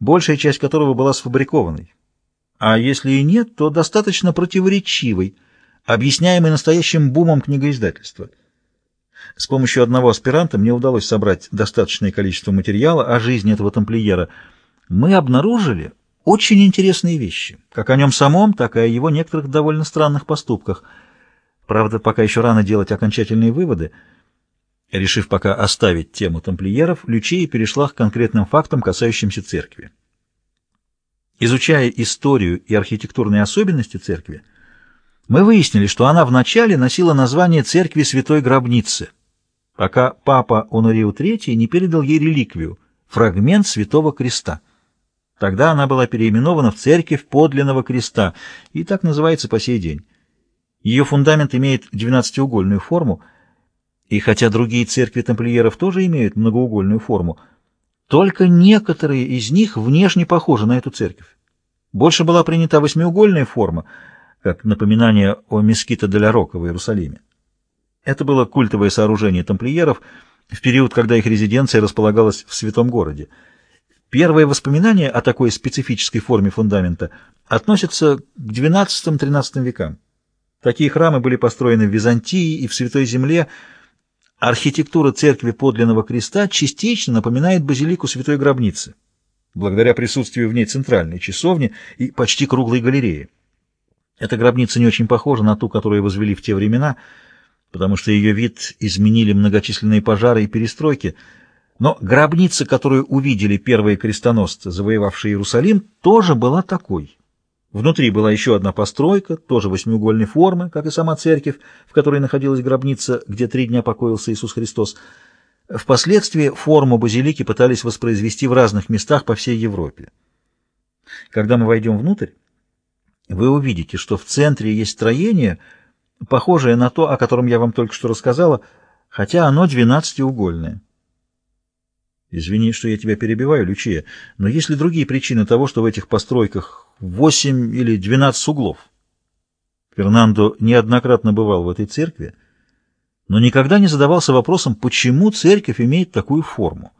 большая часть которого была сфабрикованной. А если и нет, то достаточно противоречивой, объясняемой настоящим бумом книгоиздательства. С помощью одного аспиранта мне удалось собрать достаточное количество материала о жизни этого тамплиера. Мы обнаружили очень интересные вещи, как о нем самом, так и о его некоторых довольно странных поступках. Правда, пока еще рано делать окончательные выводы. Решив пока оставить тему тамплиеров, Лючия перешла к конкретным фактам, касающимся церкви. Изучая историю и архитектурные особенности церкви, мы выяснили, что она вначале носила название церкви Святой Гробницы, пока папа Онориу III не передал ей реликвию — фрагмент Святого Креста. Тогда она была переименована в Церковь Подлинного Креста и так называется по сей день. Ее фундамент имеет двенадцатиугольную форму, и хотя другие церкви тамплиеров тоже имеют многоугольную форму, только некоторые из них внешне похожи на эту церковь. Больше была принята восьмиугольная форма, как напоминание о Мескита де Рока в Иерусалиме. Это было культовое сооружение тамплиеров в период, когда их резиденция располагалась в святом городе. Первые воспоминания о такой специфической форме фундамента относятся к XII-XIII векам. Такие храмы были построены в Византии и в Святой Земле. Архитектура церкви подлинного креста частично напоминает базилику Святой Гробницы, благодаря присутствию в ней центральной часовни и почти круглой галереи. Эта гробница не очень похожа на ту, которую возвели в те времена, потому что ее вид изменили многочисленные пожары и перестройки, но гробница, которую увидели первые крестоносцы, завоевавшие Иерусалим, тоже была такой. Внутри была еще одна постройка, тоже восьмиугольной формы, как и сама церковь, в которой находилась гробница, где три дня покоился Иисус Христос. Впоследствии форму базилики пытались воспроизвести в разных местах по всей Европе. Когда мы войдем внутрь, вы увидите, что в центре есть строение, похожее на то, о котором я вам только что рассказала, хотя оно двенадцатиугольное. Извини, что я тебя перебиваю, Лючия, но есть ли другие причины того, что в этих постройках восемь или двенадцать углов? Фернандо неоднократно бывал в этой церкви, но никогда не задавался вопросом, почему церковь имеет такую форму.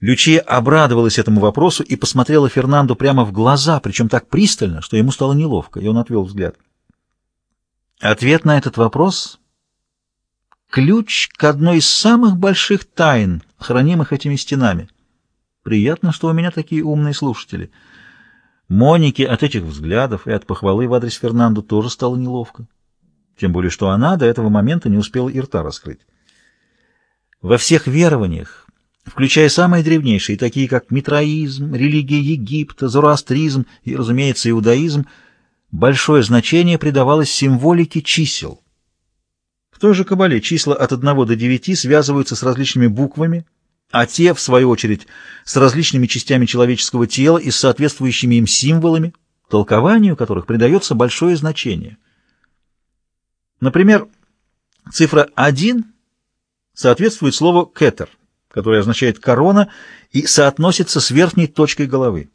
Лючия обрадовалась этому вопросу и посмотрела Фернанду прямо в глаза, причем так пристально, что ему стало неловко, и он отвел взгляд. Ответ на этот вопрос — ключ к одной из самых больших тайн, хранимых этими стенами. Приятно, что у меня такие умные слушатели. Монике от этих взглядов и от похвалы в адрес Фернанду тоже стало неловко. Тем более, что она до этого момента не успела и рта раскрыть. Во всех верованиях, включая самые древнейшие, такие как митраизм, религия Египта, зороастризм и, разумеется, иудаизм, большое значение придавалось символике чисел. Той же Кабале числа от 1 до 9 связываются с различными буквами, а те, в свою очередь, с различными частями человеческого тела и с соответствующими им символами, толкованию которых придается большое значение. Например, цифра 1 соответствует слову «кетер», которое означает «корона» и соотносится с верхней точкой головы.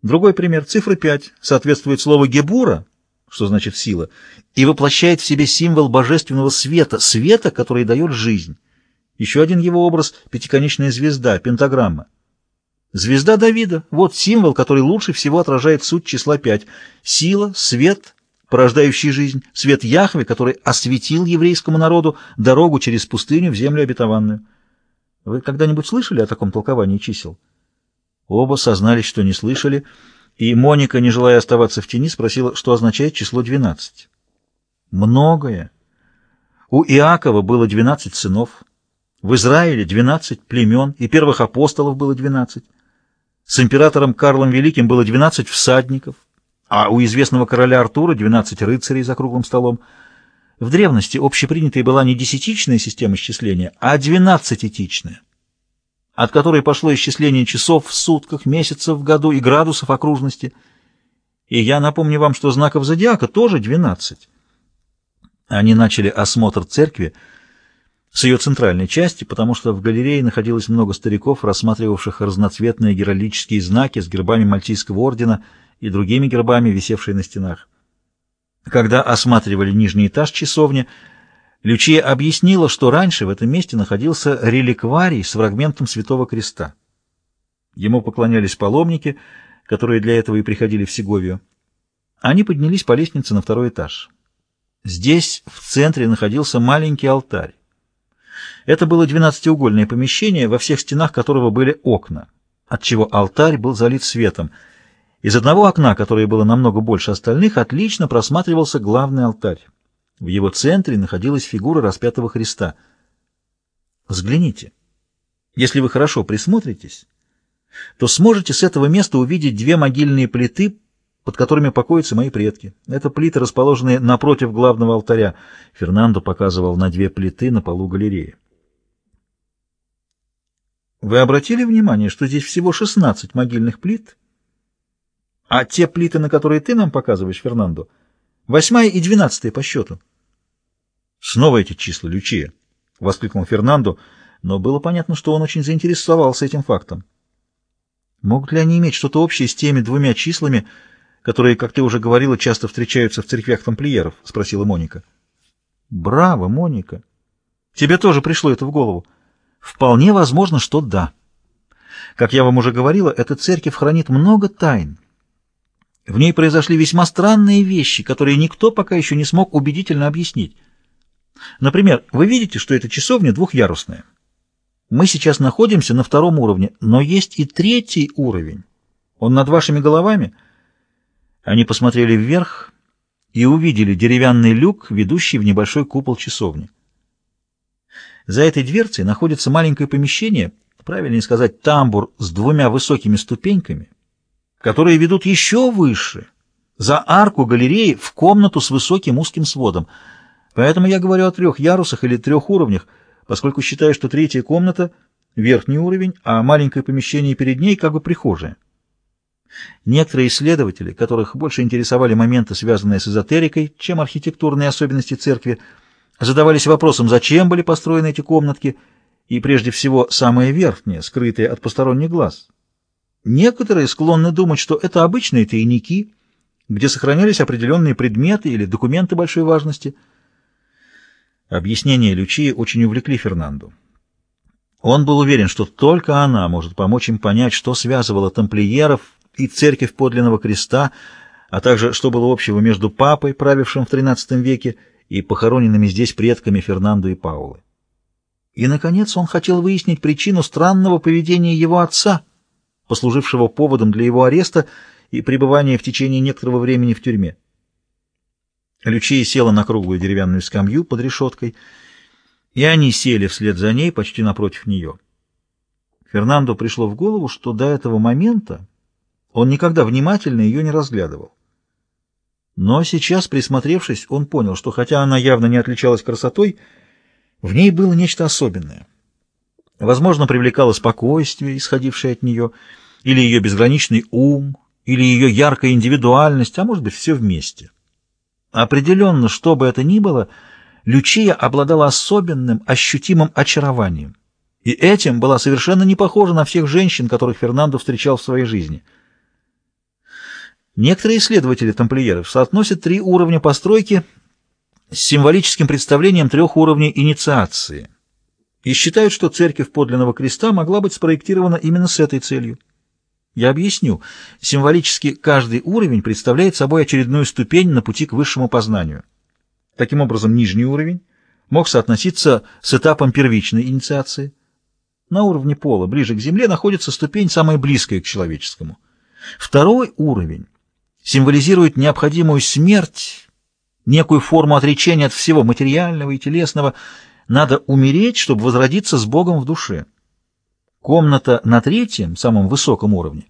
Другой пример. Цифра 5 соответствует слову «гебура», что значит «сила», и воплощает в себе символ божественного света, света, который дает жизнь. Еще один его образ — пятиконечная звезда, пентаграмма. Звезда Давида — вот символ, который лучше всего отражает суть числа 5. Сила, свет, порождающий жизнь, свет Яхве, который осветил еврейскому народу дорогу через пустыню в землю обетованную. Вы когда-нибудь слышали о таком толковании чисел? Оба сознались, что не слышали, и Моника, не желая оставаться в тени, спросила, что означает число 12. Многое. У Иакова было 12 сынов, в Израиле 12 племен, и первых апостолов было 12. С императором Карлом Великим было 12 всадников, а у известного короля Артура 12 рыцарей за круглым столом — в древности общепринятой была не десятичная система исчисления, а двенадцатитичная, от которой пошло исчисление часов в сутках, месяцев в году и градусов окружности. И я напомню вам, что знаков зодиака тоже двенадцать. Они начали осмотр церкви с ее центральной части, потому что в галерее находилось много стариков, рассматривавших разноцветные геральдические знаки с гербами Мальтийского ордена и другими гербами, висевшие на стенах. Когда осматривали нижний этаж часовни, Лючия объяснила, что раньше в этом месте находился реликварий с фрагментом Святого Креста. Ему поклонялись паломники, которые для этого и приходили в Сеговию. Они поднялись по лестнице на второй этаж. Здесь, в центре, находился маленький алтарь. Это было двенадцатиугольное помещение, во всех стенах которого были окна, отчего алтарь был залит светом. Из одного окна, которое было намного больше остальных, отлично просматривался главный алтарь. В его центре находилась фигура распятого Христа. Взгляните. Если вы хорошо присмотритесь, то сможете с этого места увидеть две могильные плиты, под которыми покоятся мои предки. Это плиты, расположенные напротив главного алтаря. Фернандо показывал на две плиты на полу галереи. Вы обратили внимание, что здесь всего 16 могильных плит, а те плиты, на которые ты нам показываешь, Фернандо, восьмая и двенадцатая по счету? Снова эти числа, Лючия, — воскликнул Фернандо, но было понятно, что он очень заинтересовался этим фактом. Могут ли они иметь что-то общее с теми двумя числами, которые, как ты уже говорила, часто встречаются в церквях тамплиеров? — спросила Моника. — Браво, Моника! Тебе тоже пришло это в голову. Вполне возможно, что да. Как я вам уже говорила, эта церковь хранит много тайн. В ней произошли весьма странные вещи, которые никто пока еще не смог убедительно объяснить. Например, вы видите, что эта часовня двухъярусная. Мы сейчас находимся на втором уровне, но есть и третий уровень. Он над вашими головами. Они посмотрели вверх и увидели деревянный люк, ведущий в небольшой купол часовни. За этой дверцей находится маленькое помещение, правильнее сказать, тамбур с двумя высокими ступеньками, которые ведут еще выше, за арку галереи в комнату с высоким узким сводом. Поэтому я говорю о трех ярусах или трех уровнях, поскольку считаю, что третья комната — верхний уровень, а маленькое помещение перед ней как бы прихожая. Некоторые исследователи, которых больше интересовали моменты, связанные с эзотерикой, чем архитектурные особенности церкви, задавались вопросом, зачем были построены эти комнатки, и прежде всего самые верхние, скрытые от посторонних глаз. Некоторые склонны думать, что это обычные тайники, где сохранялись определенные предметы или документы большой важности – Объяснения Лючии очень увлекли Фернанду. Он был уверен, что только она может помочь им понять, что связывало тамплиеров и церковь подлинного креста, а также что было общего между папой, правившим в XIII веке, и похороненными здесь предками Фернандо и Паулы. И, наконец, он хотел выяснить причину странного поведения его отца, послужившего поводом для его ареста и пребывания в течение некоторого времени в тюрьме. Лючия села на круглую деревянную скамью под решеткой, и они сели вслед за ней почти напротив нее. Фернандо пришло в голову, что до этого момента он никогда внимательно ее не разглядывал. Но сейчас, присмотревшись, он понял, что хотя она явно не отличалась красотой, в ней было нечто особенное. Возможно, привлекало спокойствие, исходившее от нее, или ее безграничный ум, или ее яркая индивидуальность, а может быть, все вместе. Определенно, что бы это ни было, Лючия обладала особенным, ощутимым очарованием. И этим была совершенно не похожа на всех женщин, которых Фернандо встречал в своей жизни. Некоторые исследователи тамплиеров соотносят три уровня постройки с символическим представлением трех уровней инициации и считают, что церковь подлинного креста могла быть спроектирована именно с этой целью. Я объясню. Символически каждый уровень представляет собой очередную ступень на пути к высшему познанию. Таким образом, нижний уровень мог соотноситься с этапом первичной инициации. На уровне пола, ближе к земле, находится ступень, самая близкая к человеческому. Второй уровень символизирует необходимую смерть, некую форму отречения от всего материального и телесного. Надо умереть, чтобы возродиться с Богом в душе. Комната на третьем, самом высоком уровне,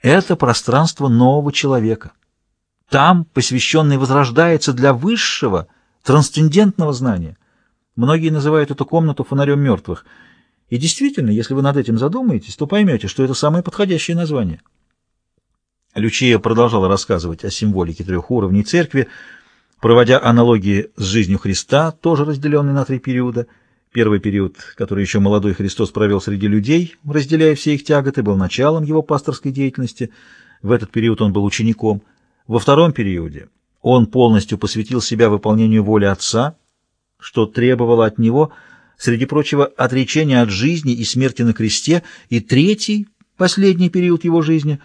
это пространство нового человека. Там посвященный возрождается для высшего, трансцендентного знания. Многие называют эту комнату фонарем мертвых. И действительно, если вы над этим задумаетесь, то поймете, что это самое подходящее название. Лючия продолжала рассказывать о символике трех уровней церкви, проводя аналогии с жизнью Христа, тоже разделенной на три периода – Первый период, который еще молодой Христос провел среди людей, разделяя все их тяготы, был началом его пасторской деятельности. В этот период он был учеником. Во втором периоде он полностью посвятил себя выполнению воли Отца, что требовало от него, среди прочего, отречения от жизни и смерти на кресте. И третий последний период его жизни